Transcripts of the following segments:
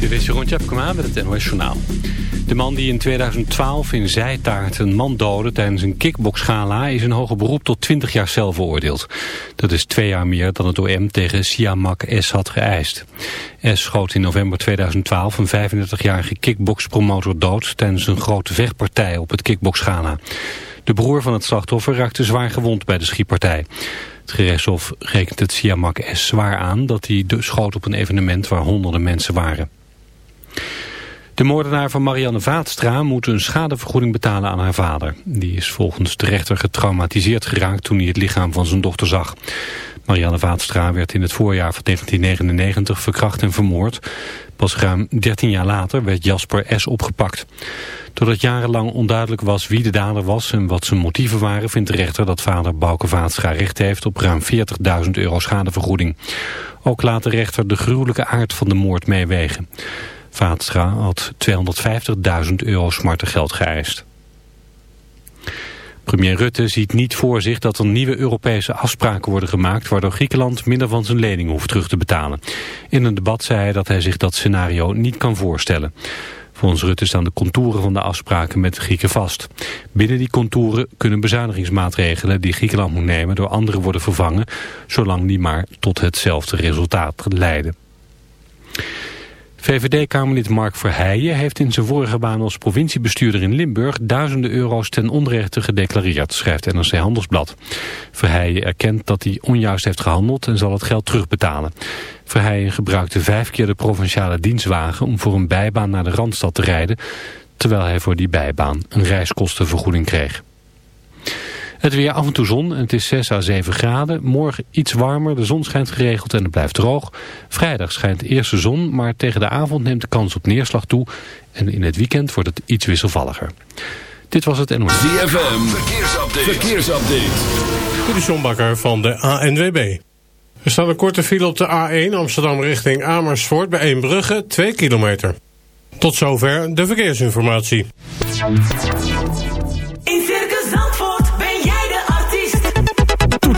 Dit is Jeroen Tjepkema met het NOS Journaal. De man die in 2012 in Zijtaart een man doodde tijdens een kickboxgala... is in hoger beroep tot 20 jaar cel veroordeeld. Dat is twee jaar meer dan het OM tegen Siamak S. had geëist. S. schoot in november 2012 een 35-jarige kickboxpromotor dood... tijdens een grote vechtpartij op het kickboxgala. De broer van het slachtoffer raakte zwaar gewond bij de schietpartij. Het gerechtshof rekent het Siamak S. zwaar aan dat hij schoot op een evenement waar honderden mensen waren. De moordenaar van Marianne Vaatstra moet een schadevergoeding betalen aan haar vader. Die is volgens de rechter getraumatiseerd geraakt toen hij het lichaam van zijn dochter zag. Marianne Vaatstra werd in het voorjaar van 1999 verkracht en vermoord. Pas ruim 13 jaar later werd Jasper S. opgepakt. Doordat jarenlang onduidelijk was wie de dader was en wat zijn motieven waren... vindt de rechter dat vader Bouke Vaatstra recht heeft op ruim 40.000 euro schadevergoeding. Ook laat de rechter de gruwelijke aard van de moord meewegen. Vaatstra had 250.000 euro smartengeld geëist. Premier Rutte ziet niet voor zich dat er nieuwe Europese afspraken worden gemaakt... waardoor Griekenland minder van zijn lening hoeft terug te betalen. In een debat zei hij dat hij zich dat scenario niet kan voorstellen. Volgens Rutte staan de contouren van de afspraken met Grieken vast. Binnen die contouren kunnen bezuinigingsmaatregelen die Griekenland moet nemen... door anderen worden vervangen, zolang die maar tot hetzelfde resultaat leiden. VVD-Kamerlid Mark Verheijen heeft in zijn vorige baan als provinciebestuurder in Limburg duizenden euro's ten onrechte gedeclareerd, schrijft NRC Handelsblad. Verheijen erkent dat hij onjuist heeft gehandeld en zal het geld terugbetalen. Verheijen gebruikte vijf keer de provinciale dienstwagen om voor een bijbaan naar de Randstad te rijden, terwijl hij voor die bijbaan een reiskostenvergoeding kreeg. Het weer af en toe zon en het is 6 à 7 graden. Morgen iets warmer, de zon schijnt geregeld en het blijft droog. Vrijdag schijnt eerst de zon, maar tegen de avond neemt de kans op neerslag toe. En in het weekend wordt het iets wisselvalliger. Dit was het NOS. ZFM, verkeersupdate. verkeersupdate. Dit is John Bakker van de ANWB. Er staat een korte file op de A1 Amsterdam richting Amersfoort bij Eembrugge, 2 kilometer. Tot zover de verkeersinformatie.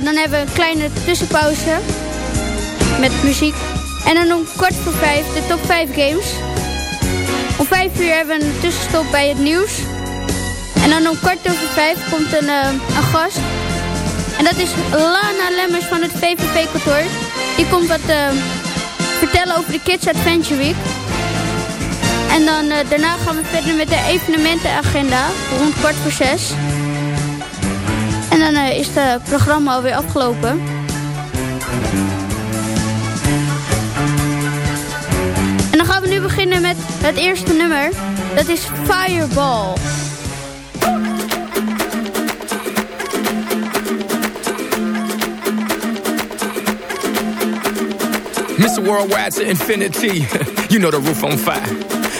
Dan hebben we een kleine tussenpauze met muziek. En dan om kwart voor vijf de top 5 games. Om vijf uur hebben we een tussenstop bij het nieuws. En dan om kwart over vijf komt een, eh, een gast. En dat is Lana Lemmers van het VVV-kantoor. Die komt wat eh, vertellen over de Kids Adventure Week. En dan eh, daarna gaan we verder met de evenementenagenda rond kwart voor zes. En dan eh, is het programma alweer afgelopen. En dan gaan we nu beginnen met het eerste nummer. Dat is Fireball. Mr. Worldwide to infinity. you know the roof on fire.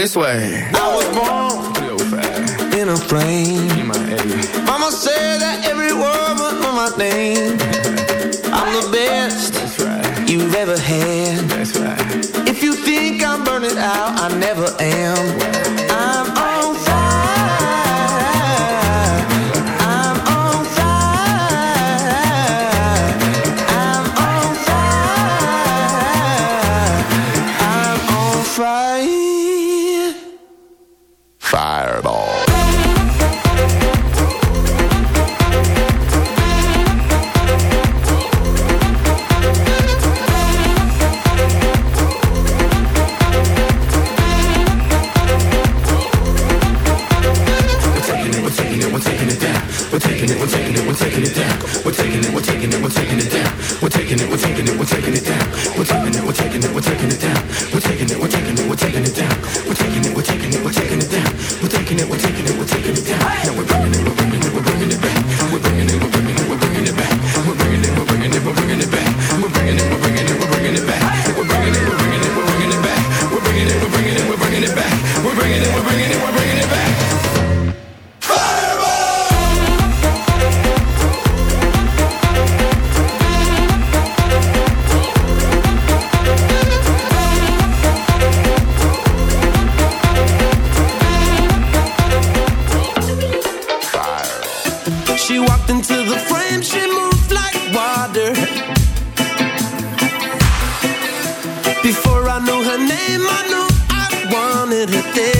This way. Into the frame, she moved like water. Before I knew her name, I knew I wanted her there.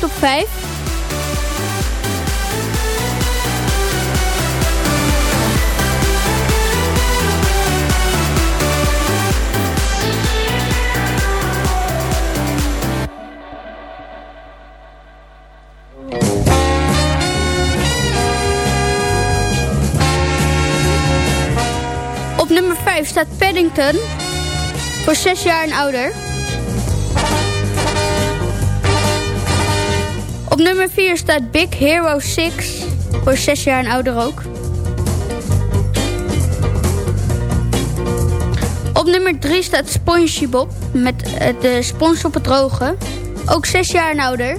top 5. Op nummer 5 staat Paddington voor 6 jaar en ouder. nummer 4 staat Big Hero 6. Voor 6 jaar en ouder ook. Op nummer 3 staat SpongeBob met eh, de spons op het droge. Ook 6 jaar en ouder.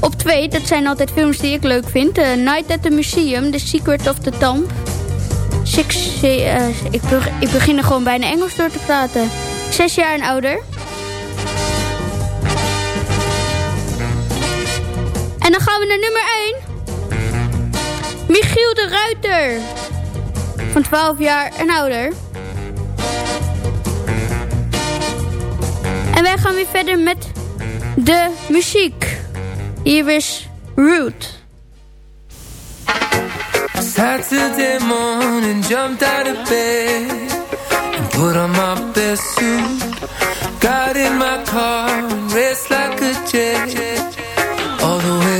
Op 2, dat zijn altijd films die ik leuk vind. Uh, Night at the Museum, The Secret of the Tamp. Eh, ik, ik begin er gewoon bijna Engels door te praten. 6 jaar en ouder. En dan gaan we naar nummer 1. Michiel de Ruiter. Van 12 jaar en ouder. En wij gaan weer verder met de muziek. Hier is Root. Saturday morning, jumped out of bed. Put on my best suit, got in my car, raced like a jet, all the way.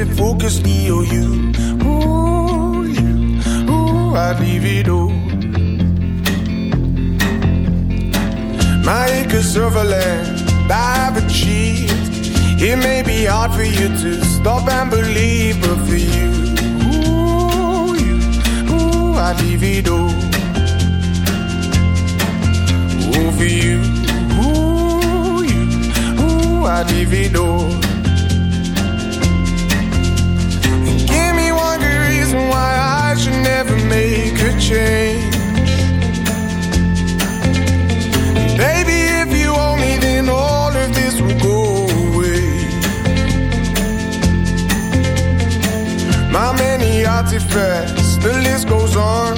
it focus me or you? Ooh, you, ooh, I'd leave it all. My acres of a land I've achieved. It may be hard for you to stop and believe, but for you, ooh, you, ooh, I'd leave it all. Ooh, for you, ooh, you, ooh, I'd leave it all. reason why I should never make a change. Baby, if you owe me, then all of this will go away. My many artifacts, the list goes on.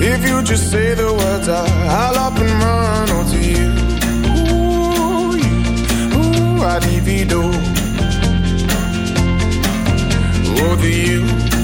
If you just say the words, I, I'll up and run onto oh, you. Ooh, you, ooh, I'd even do. Oh, to you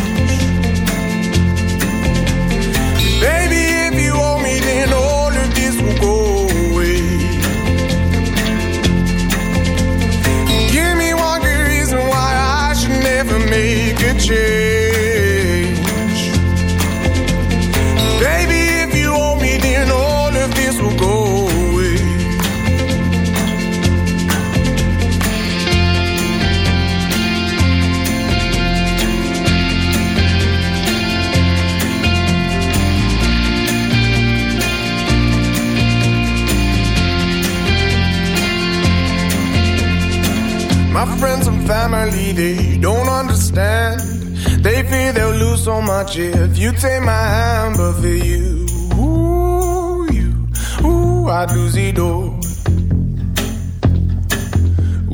they don't understand. They fear they'll lose so much if you take my hand, but for you, ooh, you, ooh, I'd lose it all.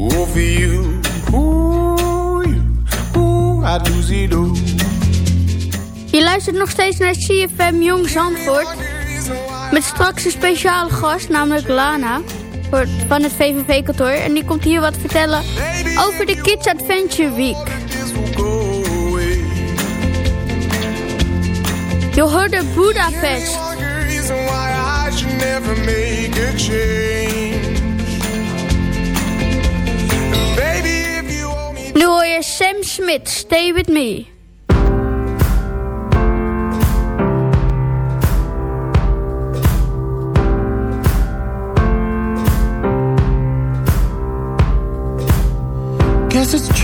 Ooh, for you, ooh, you, lose it all. Je luistert nog steeds naar CFM Jong Zandvoort. Met straks een speciale gast, namelijk Lana. Van het VVV-kantoor. En die komt hier wat vertellen over de Kids Adventure Week. Je hoorde Budapest. Nu hoor je Sam Smith, Stay With Me.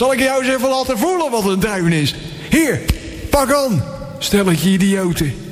Zal ik jou eens even laten voelen wat een dreun is? Hier, pak aan. Stelletje idioten.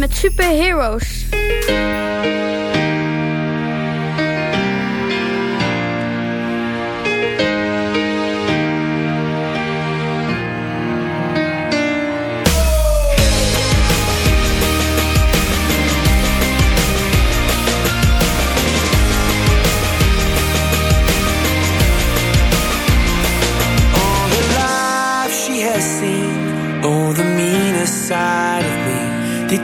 met Superheroes.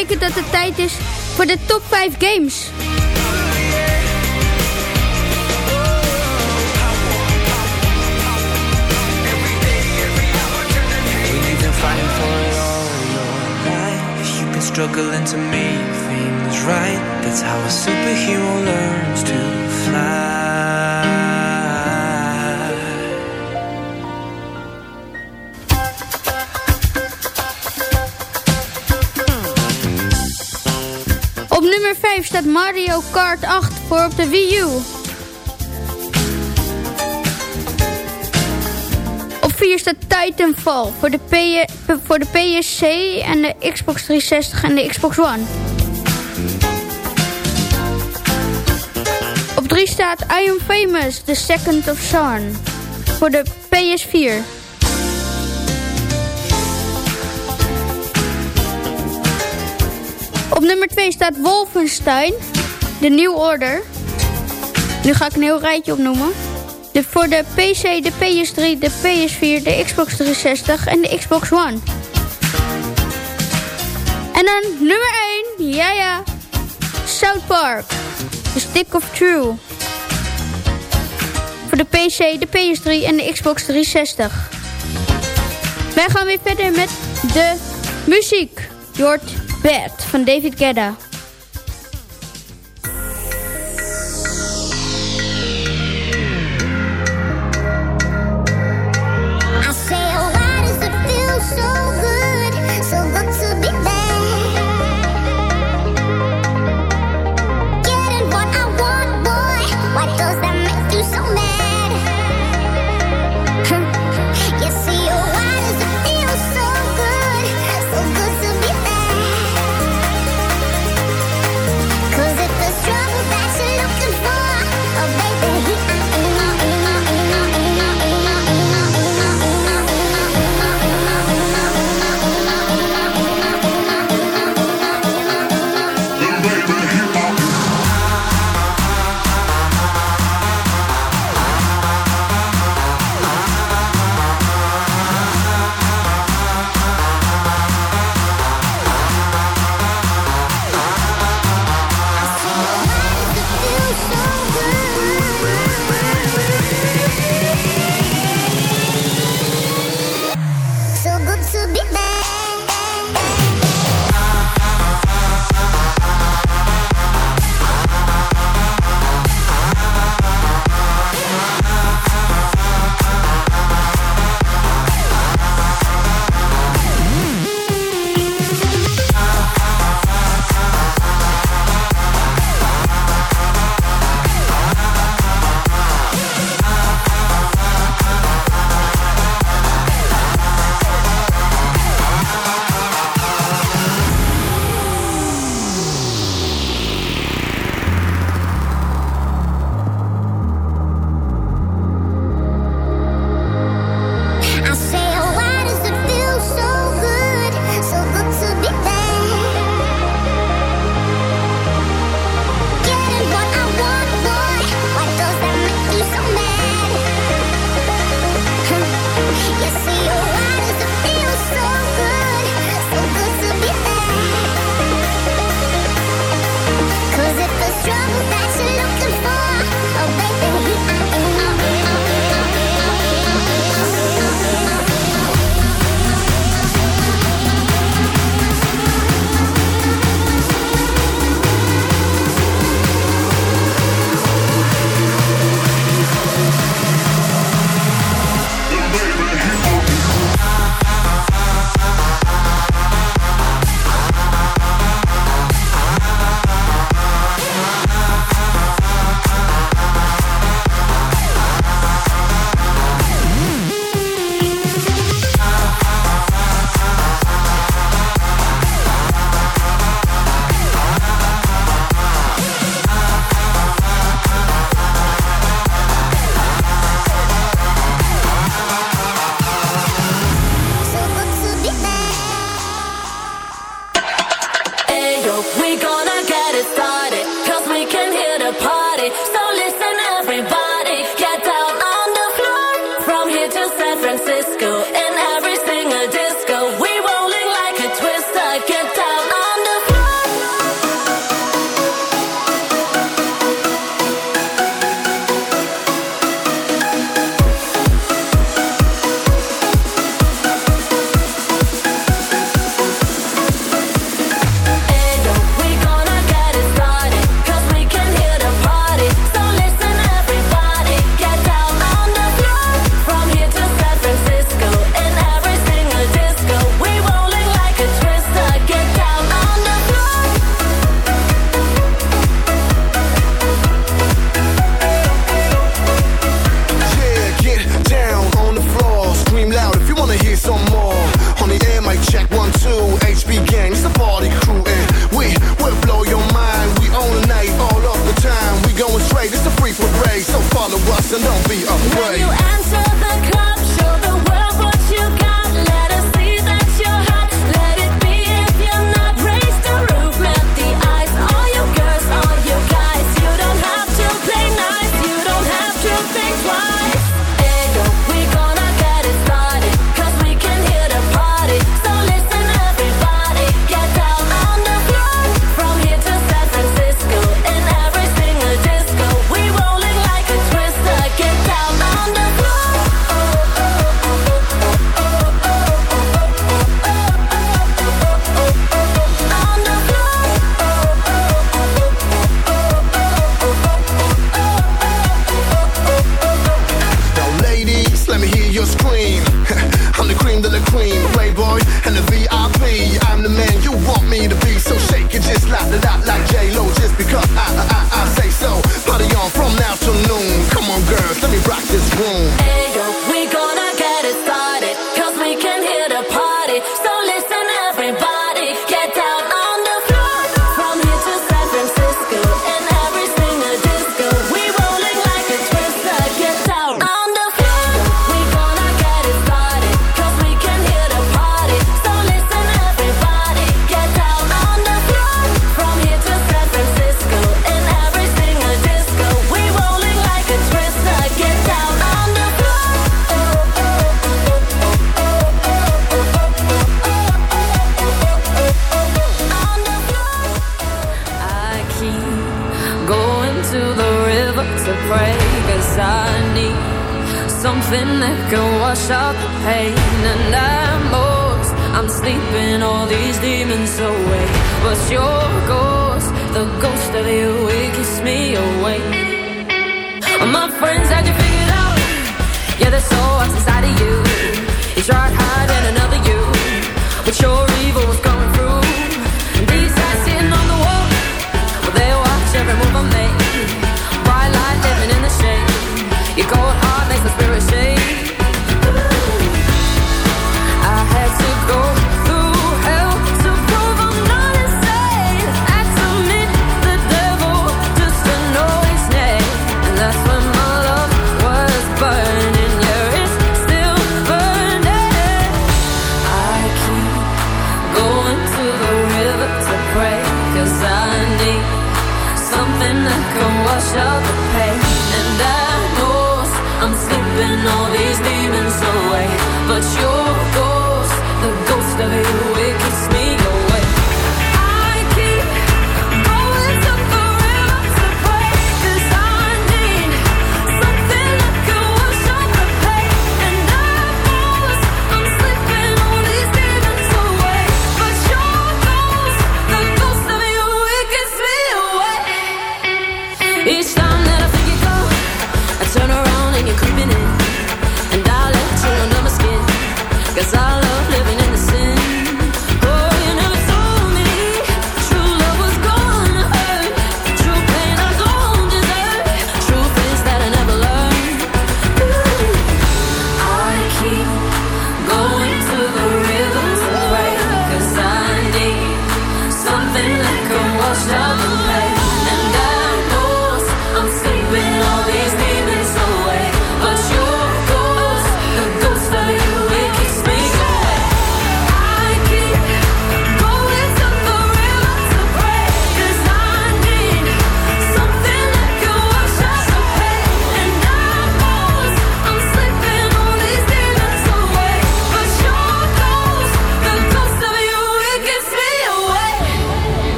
betekent dat het tijd is voor de top 5 games. Struggling to make things right. That's how a superhero learns to fly. Nummer 5 staat Mario Kart 8 voor op de Wii U. Op 4 staat Titanfall voor de, voor de PSC en de Xbox 360 en de Xbox One. Op 3 staat I Am Famous, The Second of Son voor de PS4. Op nummer 2 staat Wolfenstein, de New Order. Nu ga ik een heel rijtje opnoemen. De, voor de PC, de PS3, de PS4, de Xbox 360 en de Xbox One. En dan nummer 1, ja ja, South Park, The Stick of True. Voor de PC, de PS3 en de Xbox 360. Wij gaan weer verder met de muziek. Je Bad van David Guetta.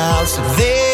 house. so they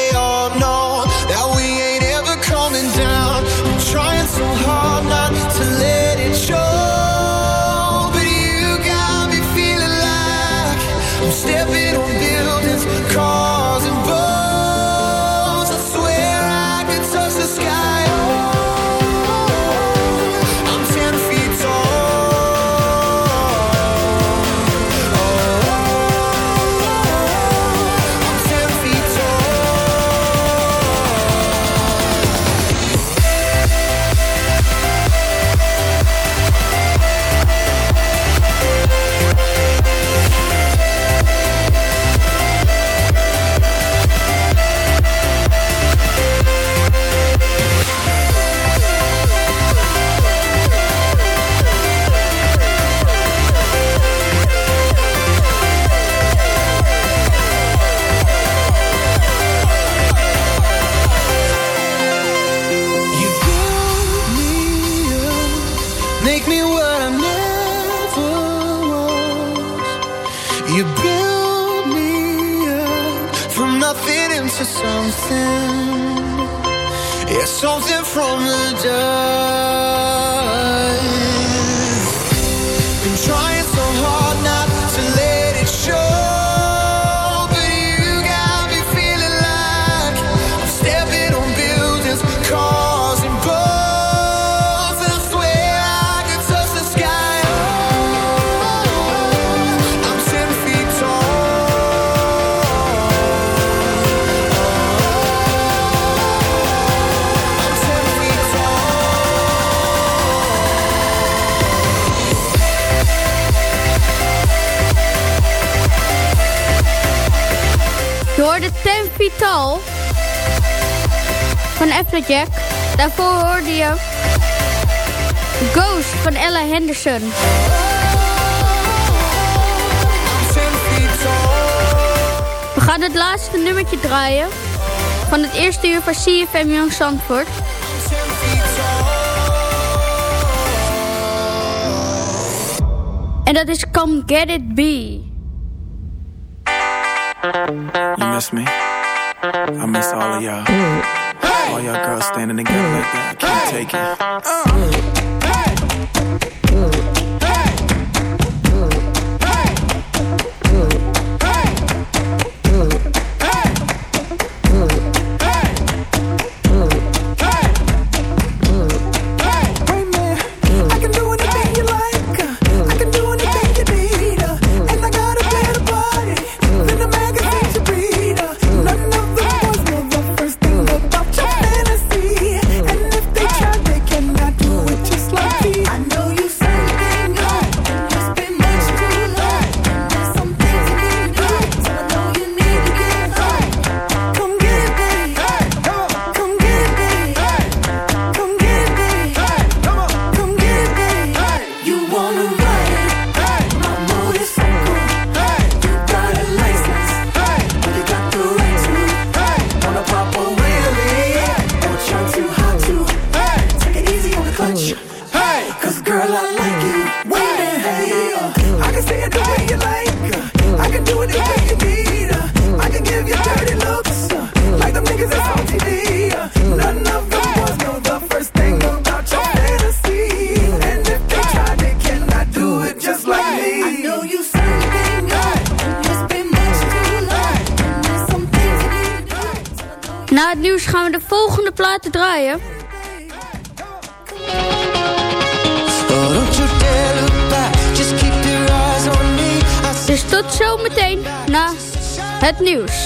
make me what I never was. You build me up from nothing into something. Yeah, something from the dark. Vital van Applejack. Daarvoor hoorde je Ghost van Ella Henderson. We gaan het laatste nummertje draaien van het eerste uur van CFM Young Zandvoort. En dat is Come Get It Be. You miss me? I miss all of y'all. All y'all girls standing together like that. I can't take it. het nieuws.